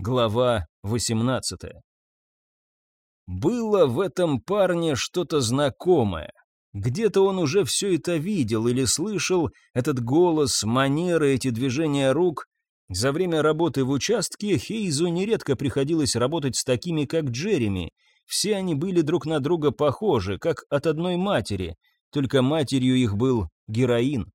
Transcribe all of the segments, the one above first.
Глава 18 Было в этом парне что-то знакомое. Где-то он уже все это видел или слышал, этот голос, манеры, эти движения рук. За время работы в участке Хейзу нередко приходилось работать с такими, как Джереми. Все они были друг на друга похожи, как от одной матери, только матерью их был героин.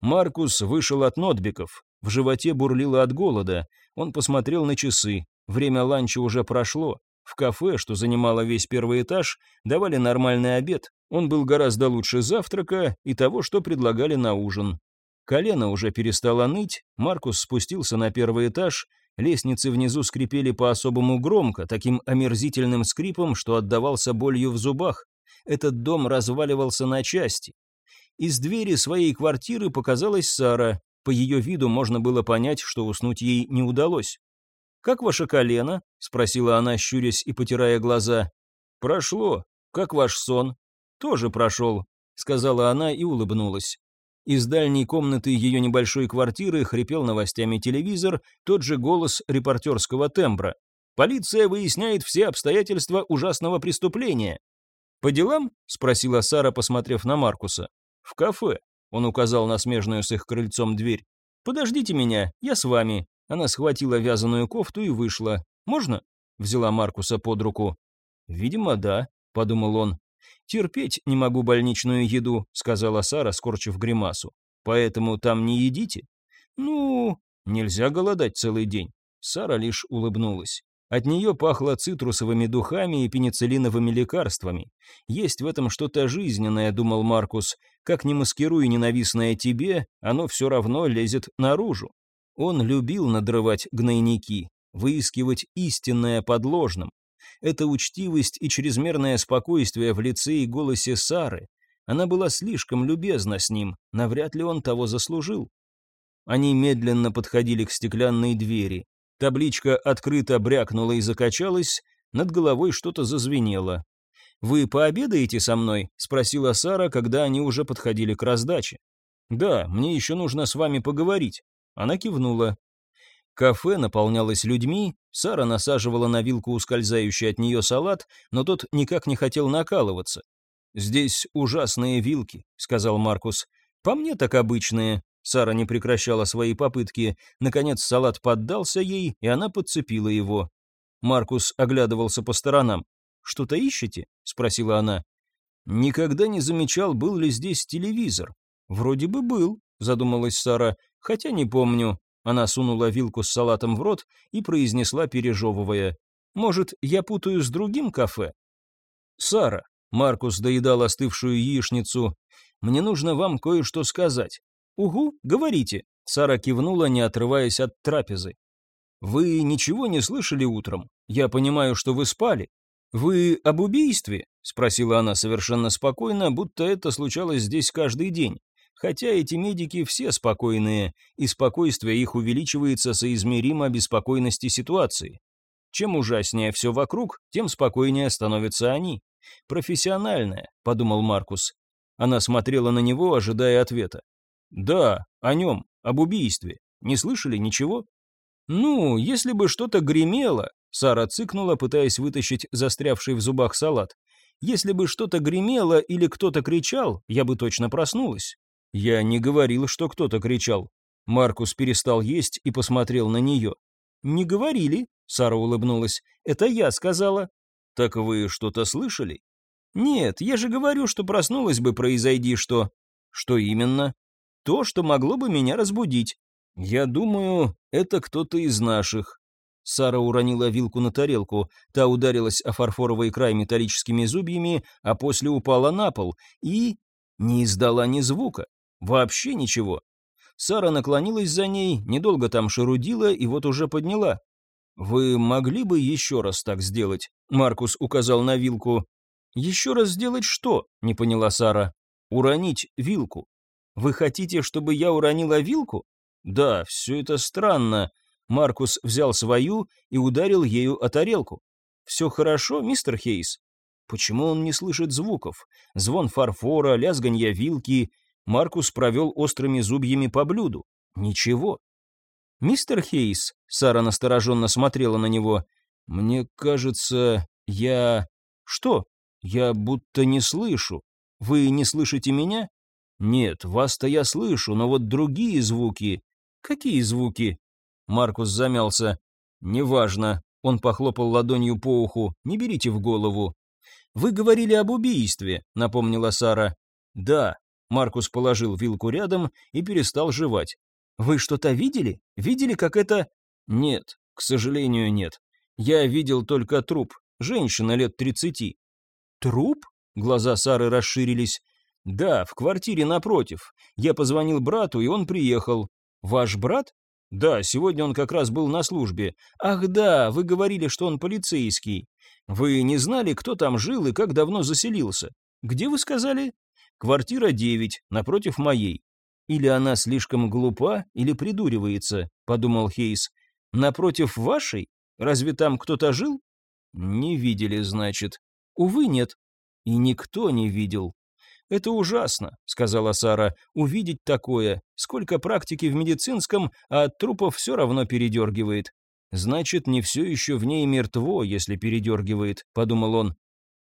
Маркус вышел от Нотбиков, в животе бурлило от голода. Он посмотрел на часы. Время ланча уже прошло. В кафе, что занимало весь первый этаж, давали нормальный обед. Он был гораздо лучше завтрака и того, что предлагали на ужин. Колено уже перестало ныть, Маркус спустился на первый этаж, лестницы внизу скрипели по-особому громко, таким омерзительным скрипом, что отдавался болью в зубах. Этот дом разваливался на части. Из двери своей квартиры показалась Сара, по ее виду можно было понять, что уснуть ей не удалось. «Как ваше колено?» — спросила она, щурясь и потирая глаза. «Прошло. Как ваш сон?» «Тоже прошел», — сказала она и улыбнулась. Из дальней комнаты ее небольшой квартиры хрипел новостями телевизор, тот же голос репортерского тембра. «Полиция выясняет все обстоятельства ужасного преступления». «По делам?» — спросила Сара, посмотрев на Маркуса. «В кафе», он указал на смежную с их крыльцом дверь. «Подождите меня, я с вами». Она схватила вязаную кофту и вышла. «Можно?» — взяла Маркуса под руку. «Видимо, да», — подумал он. «Терпеть не могу больничную еду», — сказала Сара, скорчив гримасу. «Поэтому там не едите?» «Ну, нельзя голодать целый день». Сара лишь улыбнулась. От нее пахло цитрусовыми духами и пенициллиновыми лекарствами. Есть в этом что-то жизненное, думал Маркус. Как ни маскируй ненавистное тебе, оно все равно лезет наружу. Он любил надрывать гнойники, выискивать истинное под ложным. Это учтивость и чрезмерное спокойствие в лице и голосе Сары. Она была слишком любезна с ним, навряд ли он того заслужил. Они медленно подходили к стеклянной двери. Табличка открыто брякнула и закачалась, над головой что-то зазвенело. «Вы пообедаете со мной?» — спросила Сара, когда они уже подходили к раздаче. «Да, мне еще нужно с вами поговорить». Она кивнула. Кафе наполнялось людьми, Сара насаживала на вилку ускользающий от нее салат, но тот никак не хотел накалываться. «Здесь ужасные вилки», — сказал Маркус. «По мне так обычные. Сара не прекращала свои попытки. Наконец салат поддался ей, и она подцепила его. Маркус оглядывался по сторонам. «Что-то ищете?» — спросила она. «Никогда не замечал, был ли здесь телевизор». «Вроде бы был», — задумалась Сара, — «хотя не помню». Она сунула вилку с салатом в рот и произнесла, пережевывая. «Может, я путаю с другим кафе?» «Сара», — Маркус доедал остывшую яичницу, — «мне нужно вам кое-что сказать. «Угу, говорите», — Сара кивнула, не отрываясь от трапезы. «Вы ничего не слышали утром? Я понимаю, что вы спали. Вы об убийстве?» — спросила она совершенно спокойно, будто это случалось здесь каждый день. Хотя эти медики все спокойные, и спокойствие их увеличивается соизмеримо беспокойности ситуации. Чем ужаснее все вокруг, тем спокойнее становятся они. «Профессиональное», — подумал Маркус. Она смотрела на него, ожидая ответа. «Да, о нем, об убийстве. Не слышали ничего?» «Ну, если бы что-то гремело», — Сара цыкнула, пытаясь вытащить застрявший в зубах салат. «Если бы что-то гремело или кто-то кричал, я бы точно проснулась». «Я не говорил, что кто-то кричал». Маркус перестал есть и посмотрел на нее. «Не говорили», — Сара улыбнулась. «Это я сказала». «Так вы что-то слышали?» «Нет, я же говорю, что проснулась бы, произойди что». «Что именно?» то, что могло бы меня разбудить. Я думаю, это кто-то из наших. Сара уронила вилку на тарелку, та ударилась о фарфоровый край металлическими зубьями, а после упала на пол и... не издала ни звука. Вообще ничего. Сара наклонилась за ней, недолго там шарудила и вот уже подняла. «Вы могли бы еще раз так сделать?» Маркус указал на вилку. «Еще раз сделать что?» — не поняла Сара. «Уронить вилку». Вы хотите, чтобы я уронила вилку? Да, все это странно. Маркус взял свою и ударил ею о тарелку. Все хорошо, мистер Хейс? Почему он не слышит звуков? Звон фарфора, лязганье вилки. Маркус провел острыми зубьями по блюду. Ничего. «Мистер Хейс», — Сара настороженно смотрела на него, — «мне кажется, я...» «Что? Я будто не слышу. Вы не слышите меня?» «Нет, вас-то я слышу, но вот другие звуки...» «Какие звуки?» Маркус замялся. «Неважно», — он похлопал ладонью по уху, — «не берите в голову». «Вы говорили об убийстве», — напомнила Сара. «Да», — Маркус положил вилку рядом и перестал жевать. «Вы что-то видели? Видели, как это...» «Нет, к сожалению, нет. Я видел только труп. Женщина лет тридцати». «Труп?» — глаза Сары расширились. «Да, в квартире напротив. Я позвонил брату, и он приехал. Ваш брат?» «Да, сегодня он как раз был на службе. Ах да, вы говорили, что он полицейский. Вы не знали, кто там жил и как давно заселился? Где вы сказали?» «Квартира 9, напротив моей. Или она слишком глупа, или придуривается, подумал Хейс. Напротив вашей? Разве там кто-то жил? Не видели, значит. Увы, нет. И никто не видел. Это ужасно, сказала Сара, увидеть такое. Сколько практики в медицинском, а от трупов все равно передергивает. Значит, не все еще в ней мертво, если передергивает, подумал он.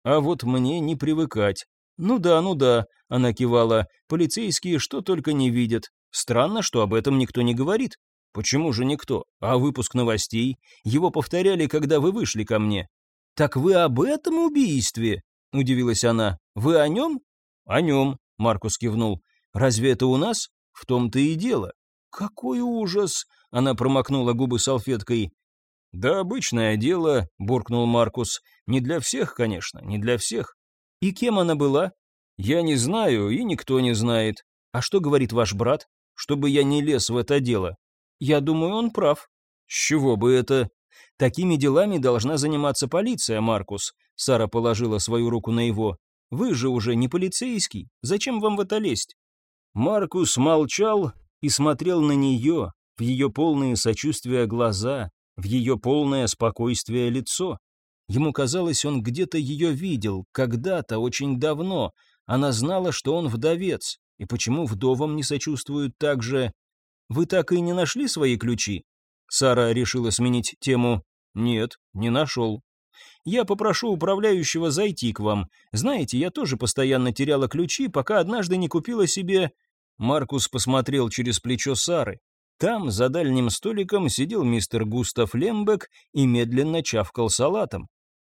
А вот мне не привыкать. «Ну да, ну да», — она кивала, — «полицейские что только не видят. Странно, что об этом никто не говорит». «Почему же никто? А выпуск новостей? Его повторяли, когда вы вышли ко мне». «Так вы об этом убийстве?» — удивилась она. «Вы о нем?» «О нем», — Маркус кивнул. «Разве это у нас? В том-то и дело». «Какой ужас!» — она промокнула губы салфеткой. «Да обычное дело», — буркнул Маркус. «Не для всех, конечно, не для всех. И кем она была? Я не знаю, и никто не знает. А что говорит ваш брат? Чтобы я не лез в это дело. Я думаю, он прав. С чего бы это? Такими делами должна заниматься полиция, Маркус. Сара положила свою руку на его. Вы же уже не полицейский. Зачем вам в это лезть? Маркус молчал и смотрел на нее, в ее полные сочувствия глаза, в ее полное спокойствие лицо. Ему казалось, он где-то ее видел, когда-то, очень давно. Она знала, что он вдовец. И почему вдовам не сочувствуют так же? «Вы так и не нашли свои ключи?» Сара решила сменить тему. «Нет, не нашел. Я попрошу управляющего зайти к вам. Знаете, я тоже постоянно теряла ключи, пока однажды не купила себе...» Маркус посмотрел через плечо Сары. Там, за дальним столиком, сидел мистер Густав Лембек и медленно чавкал салатом.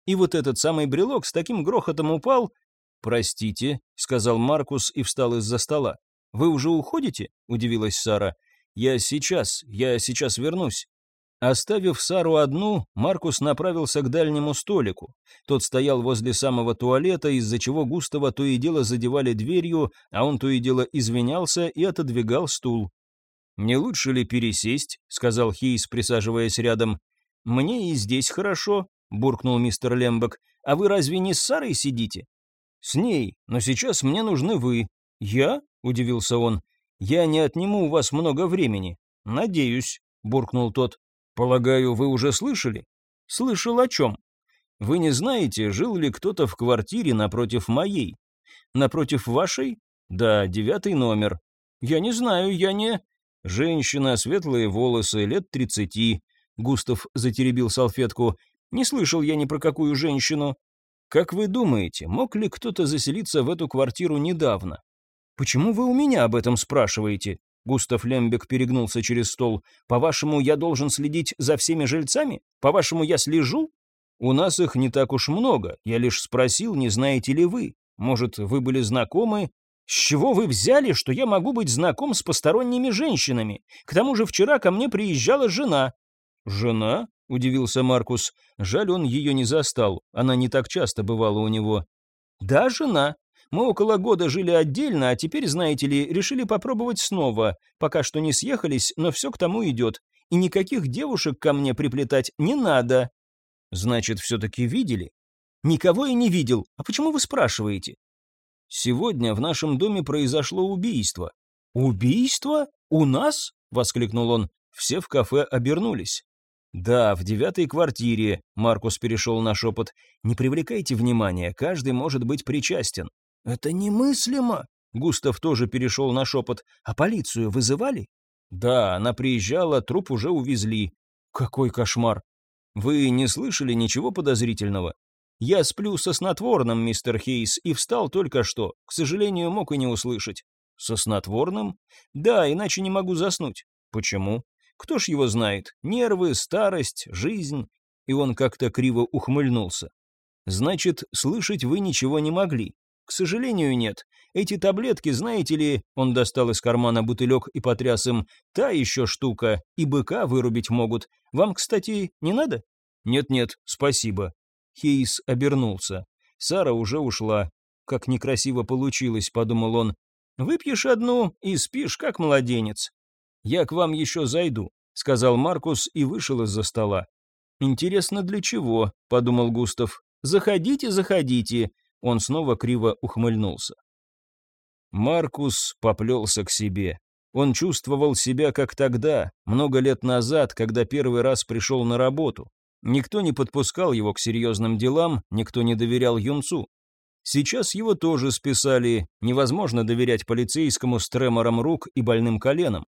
И вот этот самый брелок с таким грохотом упал. «Простите», — сказал Маркус и встал из-за стола. «Вы уже уходите?» — удивилась Сара. «Я сейчас, я сейчас вернусь». Оставив Сару одну, Маркус направился к дальнему столику. Тот стоял возле самого туалета, из-за чего Густава то и дело задевали дверью, а он то и дело извинялся и отодвигал стул. «Не лучше ли пересесть?» — сказал Хейс, присаживаясь рядом. «Мне и здесь хорошо», — буркнул мистер Лембек. «А вы разве не с Сарой сидите?» «С ней, но сейчас мне нужны вы». «Я?» — удивился он. «Я не отниму у вас много времени». «Надеюсь», — буркнул тот. «Полагаю, вы уже слышали?» «Слышал о чем?» «Вы не знаете, жил ли кто-то в квартире напротив моей?» «Напротив вашей?» «Да, девятый номер». «Я не знаю, я не...» «Женщина, светлые волосы, лет тридцати». Густав затеребил салфетку. Не слышал я ни про какую женщину. Как вы думаете, мог ли кто-то заселиться в эту квартиру недавно? Почему вы у меня об этом спрашиваете? Густав Лембек перегнулся через стол. По-вашему, я должен следить за всеми жильцами? По-вашему, я слежу? У нас их не так уж много. Я лишь спросил, не знаете ли вы. Может, вы были знакомы? С чего вы взяли, что я могу быть знаком с посторонними женщинами? К тому же вчера ко мне приезжала жена. Жена? удивился Маркус. Жаль, он ее не застал, она не так часто бывала у него. Да, жена. Мы около года жили отдельно, а теперь, знаете ли, решили попробовать снова. Пока что не съехались, но все к тому идет. И никаких девушек ко мне приплетать не надо. Значит, все-таки видели? Никого я не видел. А почему вы спрашиваете? Сегодня в нашем доме произошло убийство. Убийство? У нас? Воскликнул он. Все в кафе обернулись. «Да, в девятой квартире», — Маркус перешел на шепот. «Не привлекайте внимания, каждый может быть причастен». «Это немыслимо!» — Густав тоже перешел на шепот. «А полицию вызывали?» Да, она приезжала, труп уже увезли. Какой кошмар. Вы не слышали ничего подозрительного? Я сплю со снотворным, мистер Хейс, и встал только что. К сожалению, мог и не услышать. Со снотворным? Да, иначе не могу заснуть. Почему? Кто ж его знает? Нервы, старость, жизнь. И он как-то криво ухмыльнулся. Значит, слышать вы ничего не могли. К сожалению, нет. Эти таблетки, знаете ли, он достал из кармана бутылек и потряс им, та еще штука, и быка вырубить могут. Вам, кстати, не надо? Нет-нет, спасибо. Хейс обернулся. Сара уже ушла. Как некрасиво получилось, подумал он. Выпьешь одну и спишь, как младенец. Я к вам еще зайду, сказал Маркус и вышел из-за стола. Интересно, для чего, подумал Густав. Заходите, заходите. Он снова криво ухмыльнулся. Маркус поплелся к себе. Он чувствовал себя как тогда, много лет назад, когда первый раз пришел на работу. Никто не подпускал его к серьезным делам, никто не доверял юнцу. Сейчас его тоже списали, невозможно доверять полицейскому с тремором рук и больным коленом.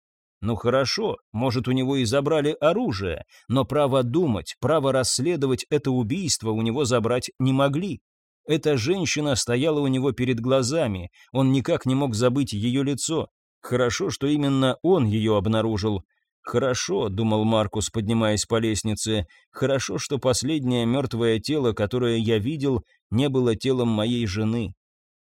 Ну хорошо, может у него и забрали оружие, но право думать, право расследовать это убийство у него забрать не могли. Эта женщина стояла у него перед глазами, он никак не мог забыть ее лицо. Хорошо, что именно он ее обнаружил. «Хорошо», — думал Маркус, поднимаясь по лестнице, «хорошо, что последнее мертвое тело, которое я видел, не было телом моей жены».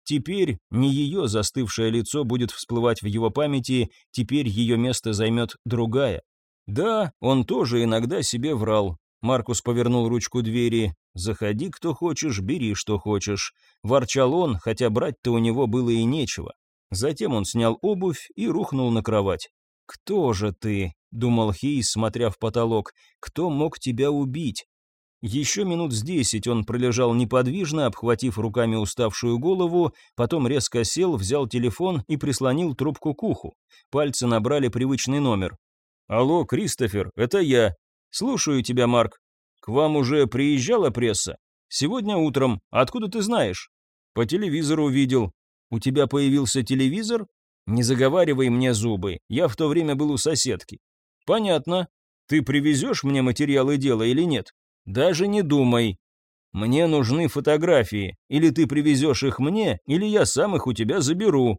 Теперь не ее застывшее лицо будет всплывать в его памяти, теперь ее место займет другая. Да, он тоже иногда себе врал. Маркус повернул ручку двери. «Заходи, кто хочешь, бери, что хочешь». Ворчал он, хотя брать-то у него было и нечего. Затем он снял обувь и рухнул на кровать. «Кто же ты?» — думал Хейс, смотря в потолок. «Кто мог тебя убить?» Еще минут с десять он пролежал неподвижно, обхватив руками уставшую голову, потом резко сел, взял телефон и прислонил трубку к уху. Пальцы набрали привычный номер. «Алло, Кристофер, это я. Слушаю тебя, Марк. К вам уже приезжала пресса? Сегодня утром. Откуда ты знаешь?» «По телевизору видел. У тебя появился телевизор? Не заговаривай мне зубы. Я в то время был у соседки. Понятно. Ты привезешь мне материалы дела или нет? Даже не думай. Мне нужны фотографии. Или ты привезешь их мне, или я сам их у тебя заберу.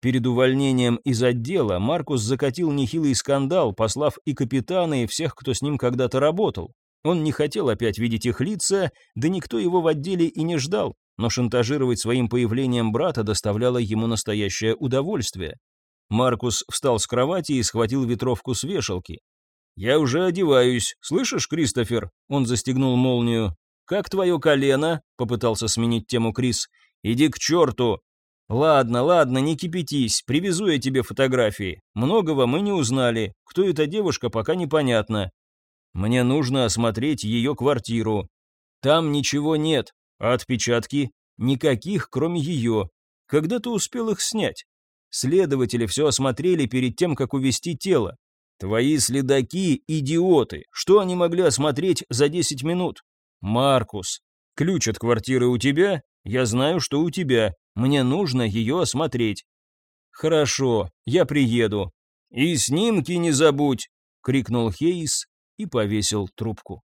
Перед увольнением из отдела Маркус закатил нехилый скандал, послав и капитана, и всех, кто с ним когда-то работал. Он не хотел опять видеть их лица, да никто его в отделе и не ждал, но шантажировать своим появлением брата доставляло ему настоящее удовольствие. Маркус встал с кровати и схватил ветровку с вешалки. «Я уже одеваюсь. Слышишь, Кристофер?» Он застегнул молнию. «Как твое колено?» — попытался сменить тему Крис. «Иди к черту!» «Ладно, ладно, не кипятись. Привезу я тебе фотографии. Многого мы не узнали. Кто эта девушка, пока непонятно. Мне нужно осмотреть ее квартиру. Там ничего нет. А отпечатки? Никаких, кроме ее. Когда ты успел их снять? Следователи все осмотрели перед тем, как увести тело. Твои следаки – идиоты. Что они могли осмотреть за 10 минут? Маркус, ключ от квартиры у тебя? Я знаю, что у тебя. Мне нужно ее осмотреть. Хорошо, я приеду. И снимки не забудь, крикнул Хейс и повесил трубку.